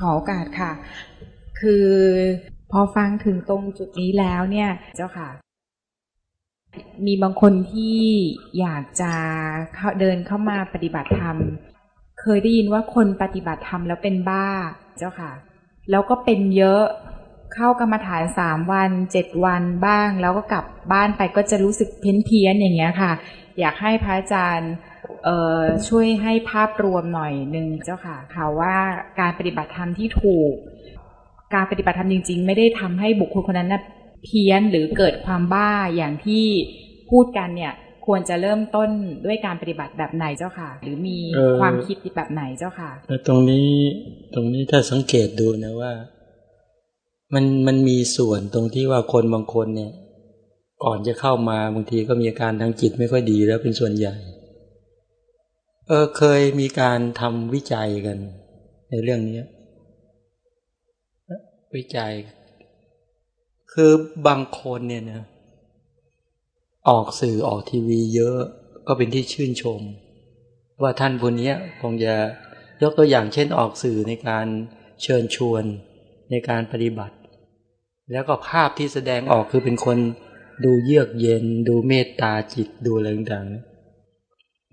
ขอโอกาสค่ะ คือพอฟังถึงตรงจุดนี้แล้วเนี่ยเจ้าค่ะ มีบางคนที่อยากจะเข้าเดินเข้ามาปฏิบัติธรรม เคยได้ยินว่าคนปฏิบัติธรรมแล้วเป็นบ้าเจ้าค่ะ แล้วก็เป็นเยอะเข้ากรรมฐานสามวันเจ็ดวันบ้าง แล้วก็กลับบ้านไปก็จะรู้สึกเพี้ยนเพี้ยนอย่างเงี้ยค่ะ อยากให้พระอาจารย์ ช่วยให้ภาพรวมหน่อยหนึ่งเจ้าค่ะค่ะว่าการปฏิบัติธรรมที่ถูก การปฏิบัติธรรมจริง ๆ ไม่ได้ทำให้บุคคลคนนั้นนะเพี้ยนหรือเกิดความบ้าอย่างที่พูดกันเนี่ย ควรจะเริ่มต้นด้วยการปฏิบัติแบบไหนเจ้าค่ะ หรือมีเออความคิดแบบไหนเจ้าค่ะแต่ตรงนี้ตรงนี้ถ้าสังเกตดูนะว่า มันมันมีส่วนตรงที่ว่าคนบางคนเนี่ย ก่อนจะเข้ามาบางทีก็มีอาการทางจิตไม่ค่อยดีแล้วเป็นส่วนใหญ่ เออเคยมีการทำวิจัยกัน ในเรื่องนี้วิจัย คือบางคนเนี่ยนะออกสื่อออกทีวีเยอะก็เป็นที่ชื่นชม ว่าท่านผู้นี้คงจะยกตัวอย่างเช่นออกสื่อในการเชิญชวนในการปฏิบัติ แล้วก็ภาพที่แสดงออกคือเป็นคนดูเยือกเย็น ดูเมตตาจิตดูอะไรต่างๆ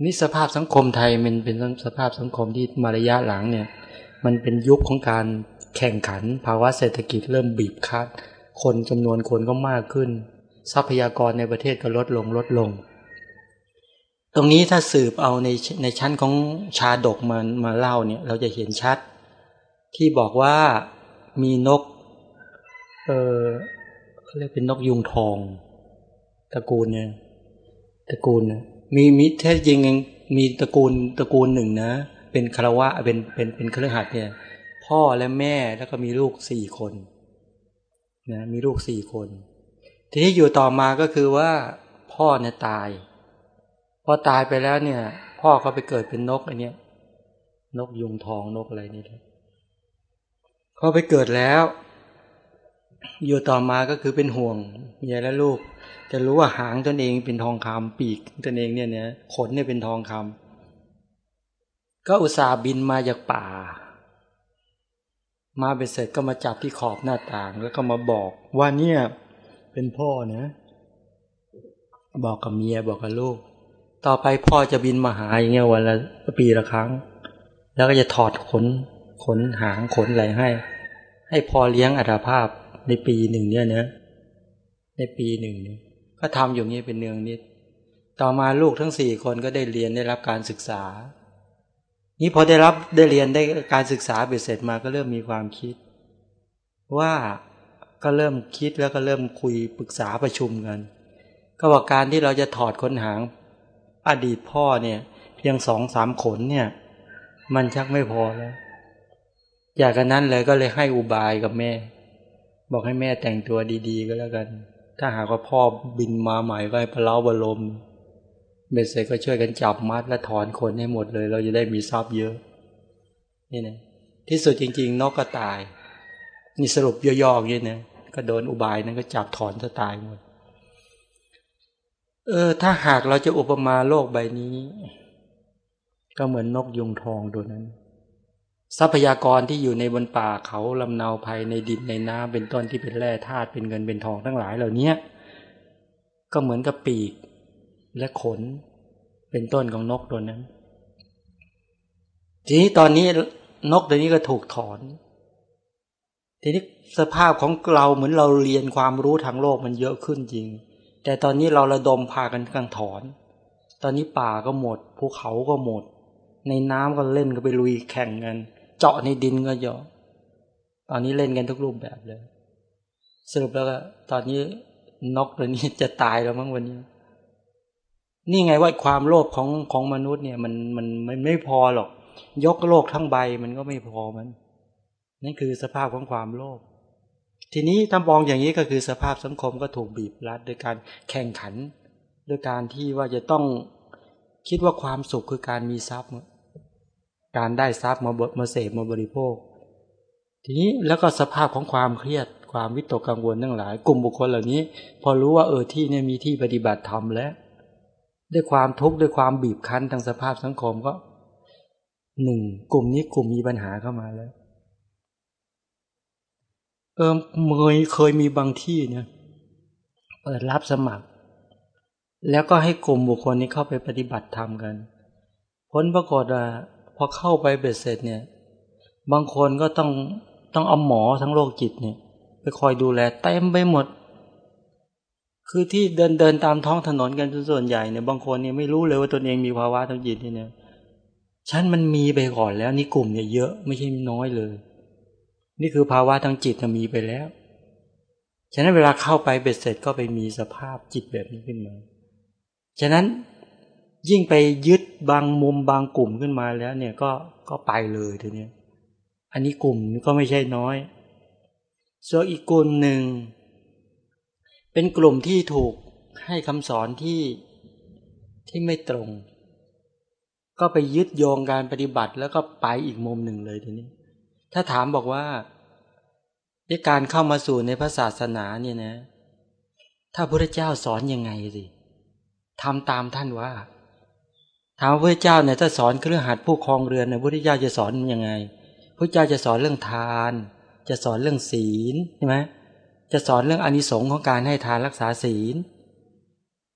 นี่สภาพสังคมไทยมันเป็นสภาพสังคมที่มาระยะหลังเนี่ย มันเป็นยุคของการแข่งขัน ภาวะเศรษฐกิจเริ่มบีบคั้นคนจำนวนคนก็มากขึ้น ทรัพยากรในประเทศก็ลดลงลดลง ตรงนี้ถ้าสืบเอาในในชั้นของชาดกมามาเล่าเนี่ย เราจะเห็นชัด ที่บอกว่ามีนก เออเขาเรียกเป็นนกยุงทอง ตระกูลเนี่ยตระกูลเนะ มีมีแท้จริงยังมีตระกูลตระกูลหนึ่งนะ เป็นคารวะเป็นเป็นเป็นเครือขัดเนี่ย พ่อและแม่แล้วก็มีลูกสี่คนนะมีลูกสี่คน ทีนี้อยู่ต่อมาก็คือว่า พ่อเนี่ยตายพอตายไปแล้วเนี่ย พ่อเขาไปเกิดเป็นนกอันเนี้ยนกยุงทองนกอะไรนี่แหละเขาไปเกิดแล้ว อยู่ต่อมาก็คือเป็นห่วงเมียและลูก จะรู้ว่าหางตนเองเป็นทองคำปีกตนเองเนี่ยเนี่ยขนเนี่ยเป็นทองคำก็อุตส่าห์บินมาจากป่า มาไปเสร็จก็มาจับที่ขอบหน้าต่างแล้วก็มาบอกว่าเนี่ยเป็นพ่อนะบอกกับเมียบอกกับลูก ต่อไปพ่อจะบินมาหาอย่างเงี้ยวันละปีละครั้ง แล้วก็จะถอดขนขนหางขนอะไรให้ ให้พอเลี้ยงอัตภาพ ในปีหนึ่งเนี่ยนะในปีหนึ่งเนี่ยก็ทำอยู่งี้เป็นเนืองนิด ต่อมาลูกทั้งสี่คนก็ได้เรียนได้รับการศึกษา นี้พอได้รับได้เรียนได้การศึกษาเบ็ดเสร็จมาก็เริ่มมีความคิด ว่าก็เริ่มคิดแล้วก็เริ่มคุยปรึกษาประชุมกัน ก็ว่าการที่เราจะถอดขนหางอดีตพ่อเนี่ย เพียงสองสามขนเนี่ย มันชักไม่พอแล้ว อยากกันนั้นเลยก็เลยให้อุบายกับแม่ บอกให้แม่แต่งตัวดีๆ ก็แล้วกัน ถ้าหากว่าพ่อบินมาใหม่ก็ให้พะเล้าบรมเบสเซก็ช่วยกันจับมัดและถอนขนให้หมดเลย เราจะได้มีทรัพย์เยอะ นี่นะที่สุดจริง ๆ นกก็ตาย นี่สรุปย่อๆอย่างนี้นะก็โดนอุบายนั้นก็จับถอนจะตายหมด เออ ถ้าหากเราจะอุปมาโลกใบนี้ ก็เหมือนนกยุงทองตัวนั้น ทรัพยากรที่อยู่ในบนป่าเขาลำเนาภัยในดินในน้ำเป็นต้นที่เป็นแร่ธาตุเป็นเงินเป็นทองทั้งหลายเหล่านี้ก็เหมือนกับปีกและขนเป็นต้นของนกตัวนั้น ทีนี้ตอนนี้นกตัวนี้ก็ถูกถอน ทีนี้สภาพของเราเหมือนเราเรียนความรู้ทางโลกมันเยอะขึ้นจริง แต่ตอนนี้เราระดมพากันกำลังถอน ตอนนี้ป่าก็หมดภูเขาก็หมด ในน้ำก็เล่นก็ไปลุยแข่งกัน เจาะในดินก็เยอะตอนนี้เล่นกันทุกรูปแบบเลย สรุปแล้วก็ตอนนี้นกตัวนี้จะตายแล้วมั้งวันนี้ นี่ไงว่าความโลภของของมนุษย์เนี่ย มันมันมันไม่พอหรอก ยกโลกทั้งใบมันก็ไม่พอมันนั่นคือสภาพของความโลภทีนี้ถ้ามองอย่างนี้ก็คือสภาพสังคมก็ถูกบีบรัดโดยการแข่งขัน โดยการที่ว่าจะต้องคิดว่าความสุขคือการมีทรัพย์ การได้ทรัพย์มาบดมาเสพมาบริโภค ทีนี้แล้วก็สภาพของความเครียดความวิตกกังวลทั้งหลาย กลุ่มบุคคลเหล่านี้ พอรู้ว่าเออที่เนี่ยมีที่ปฏิบัติธรรมแล้วด้วยความทุกข์ด้วยความบีบคั้นทางสภาพสังคมก็หนึ่งกลุ่มนี้กลุ่มมีปัญหาเข้ามาแล้ว เออเคยเคยมีบางที่เนี่ยเปิดรับสมัคร แล้วก็ให้กลุ่มบุคคลนี้เข้าไปปฏิบัติธรรมกัน ผลปรากฏว่า พอเข้าไปเบ็ดเสร็จเนี่ย บางคนก็ต้องต้องเอาหมอทั้งโรคจิตเนี่ย ไปคอยดูแลเต็มไปหมด คือที่เดินเดินตามท้องถนนกันส่วนใหญ่เนี่ยบางคนเนี่ยไม่รู้เลยว่าตนเองมีภาวะทางจิตเนี่ยฉันมันมีไปก่อนแล้ว นี่กลุ่มเนี่ยเยอะไม่ใช่น้อยเลย นี่คือภาวะทางจิตมีไปแล้ว ฉะนั้นเวลาเข้าไปเบ็ดเสร็จก็ไปมีสภาพจิตแบบนี้ขึ้นมา ฉะนั้น ยิ่งไปยึดบางมุมบางกลุ่มขึ้นมาแล้วเนี่ยก็ก็ไปเลยทีนี้อันนี้กลุ่มก็ไม่ใช่น้อยส่วนอีกกลุ่มหนึ่ง เป็นกลุ่มที่ถูกให้คำสอนที่ที่ไม่ตรง ก็ไปยึดโยงการปฏิบัติแล้วก็ไปอีกมุมหนึ่งเลยทีนี้ ถ้าถามบอกว่าในการเข้ามาสู่ในพระศาสนาเนี่ยนะ ถ้าพระเจ้าสอนยังไงสิทำตามท่านว่า ถามพระเจ้าเนี่ยถ้าสอนเครื่อหัดผู้ครองเรือนเนี่ยพระเจ้าจะสอนยังไงพระเจ้าจะสอนเรื่องทาน จะสอนเรื่องศีลใช่ไหมจะสอนเรื่องอนิสงค์ของการให้ทานรักษาศีล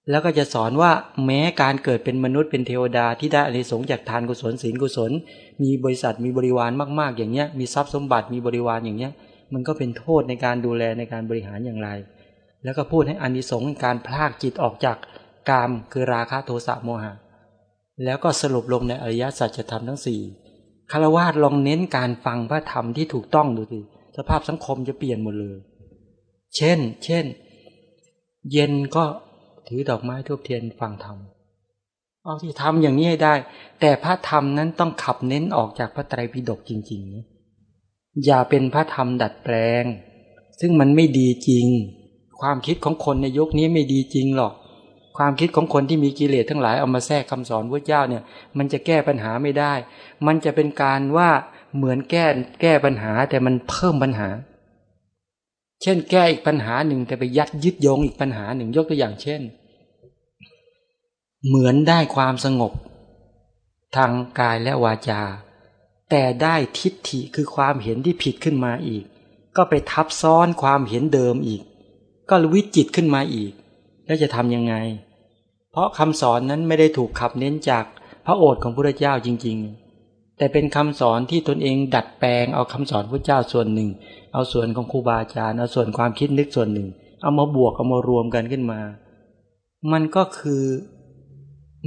แล้วก็จะสอนว่าแม้การเกิดเป็นมนุษย์เป็นเทวดาที่ได้อนิสงส์จากทานกุศลศีลกุศล มีบริษัทมีบริวารมาก ๆ อย่างเงี้ยมีทรัพย์สมบัติมีบริวารอย่างเงี้ยมันก็เป็นโทษในการดูแลในการบริหารอย่างไร แล้วก็พูดให้อานิสงส์การพลากจิตออกจากกามคือราคะโทสะโมหะ แล้วก็สรุปลงในอริยสัจธรรมทั้งสี่คารวาสลองเน้นการฟังพระธรรมที่ถูกต้องดูสิสภาพสังคมจะเปลี่ยนหมดเลย เช่น เช่น เย็นก็ถือดอกไม้ทูบเทียนฟังธรรมเอาที่ทำอย่างนี้ให้ได้ แต่พระธรรมนั้นต้องขับเน้นออกจากพระไตรปิฎกจริงๆนะอย่าเป็นพระธรรมดัดแปลง ซึ่งมันไม่ดีจริง ความคิดของคนในยุคนี้ไม่ดีจริงหรอก ความคิดของคนที่มีกิเลสทั้งหลายเอามาแทรกคำสอนพระเจ้าเนี่ย มันจะแก้ปัญหาไม่ได้ มันจะเป็นการว่าเหมือนแก้แก้ปัญหาแต่มันเพิ่มปัญหา เช่น แก้อีกปัญหาหนึ่งแต่ไปยัดยึดโยงอีกปัญหาหนึ่งยกตัวอย่างเช่น เหมือนได้ความสงบ ทางกายและวาจา แต่ได้ทิฏฐิคือความเห็นที่ผิดขึ้นมาอีก ก็ไปทับซ้อนความเห็นเดิมอีก ก็วิจิตขึ้นมาอีก แล้วจะทำยังไง เพราะคำสอนนั้นไม่ได้ถูกขับเน้นจากพระโอษฐ์ของพระเจ้าจริง ๆ แต่เป็นคำสอนที่ตนเองดัดแปลงเอาคำสอนพระเจ้าส่วนหนึ่ง เอาส่วนของครูบาอาจารย์เอาส่วนความคิดนึกส่วนหนึ่ง เอามาบวกเอามารวมกันขึ้นมา มันก็คือ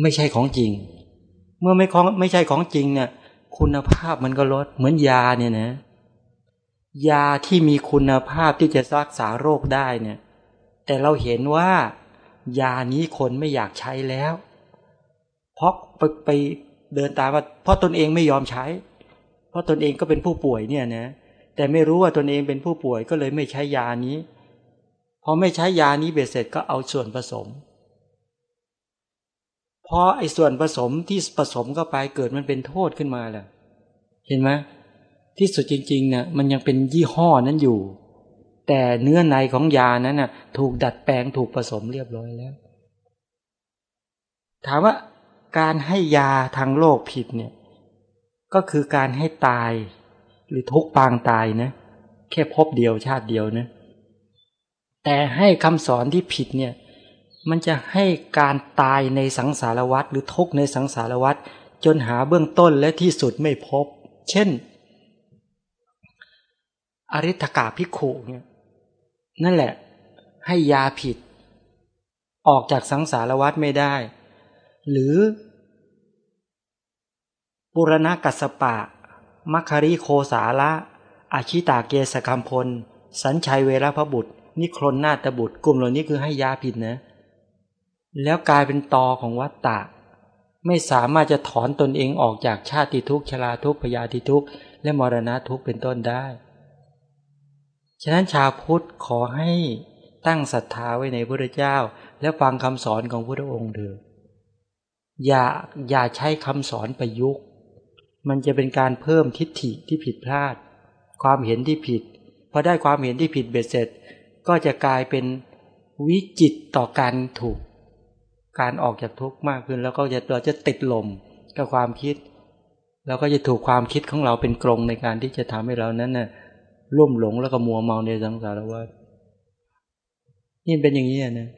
ไม่ใช่ของจริง เมื่อไม่ของไม่ใช่ของจริงเนี่ยคุณภาพมันก็ลดเหมือนยาเนี่ยนะ ยาที่มีคุณภาพที่จะรักษาโรคได้เนี่ย แต่เราเห็นว่า ยานี้คนไม่อยากใช้แล้ว เพราะไปไปเดินตามว่าเพราะตนเองไม่ยอมใช้ เพราะตนเองก็เป็นผู้ป่วยเนี่ยนะแต่ไม่รู้ว่าตนเองเป็นผู้ป่วยก็เลยไม่ใช้ยานี้พอไม่ใช้ยานี้เบ็ดเสร็จก็เอาส่วนผสมพอไอ้ส่วนผสมที่ผสมเข้าไปเกิดมันเป็นโทษขึ้นมาแหละเห็นไหมที่สุดจริงๆเนี่ยมันยังเป็นยี่ห้อนั้นอยู่ แต่เนื้อในของยานั้นน่ะ ถูกดัดแปลงถูกผสมเรียบร้อยแล้ว ถามว่าการให้ยาทางโลกผิดเนี่ย ก็คือการให้ตาย หรือทุกปางตายนะ แค่พบเดียวชาติเดียวนะ แต่ให้คำสอนที่ผิดเนี่ย มันจะให้การตายในสังสารวัฏหรือทุกในสังสารวัฏจนหาเบื้องต้นและที่สุดไม่พบ เช่น อริธกาพิโขเนี่ย นั่นแหละ ให้ยาผิด ออกจากสังสารวัฏไม่ได้ หรือ ปุรณกัสปะ มัคคริโคสาละอาชิตาเกสกัมพล สัญชัยเวรพบุตร นิครนนาตบุตร กลุ่มเหล่านี้คือให้ยาผิดนะ แล้วกลายเป็นตอของวัตตะ ไม่สามารถจะถอนตนเองออกจากชาติทุกข์ชราทุกข์พยาธิทุกข์และมรณะทุกข์เป็นต้นได้ ฉะนั้นชาวพุทธขอให้ตั้งศรัทธาไว้ในพระเจ้า และฟังคำสอนของพระองค์เถิดอย่าอย่าใช้คำสอนประยุกต์ มันจะเป็นการเพิ่มทิฏฐิที่ผิดพลาด ความเห็นที่ผิดพอได้ความเห็นที่ผิดเบ็ดเสร็จ ก็จะกลายเป็นวิจิตต่อการถูก การออกจากทุกข์มากขึ้น แล้วก็จะเราจะติดลมกับความคิด แล้วก็จะถูกความคิดของเราเป็นกรงในการที่จะทำให้เรานั้นน่ะ วมหลงแล้วก็มัวเมาในสังสารวัฏนี่เป็นอย่างนี้นะ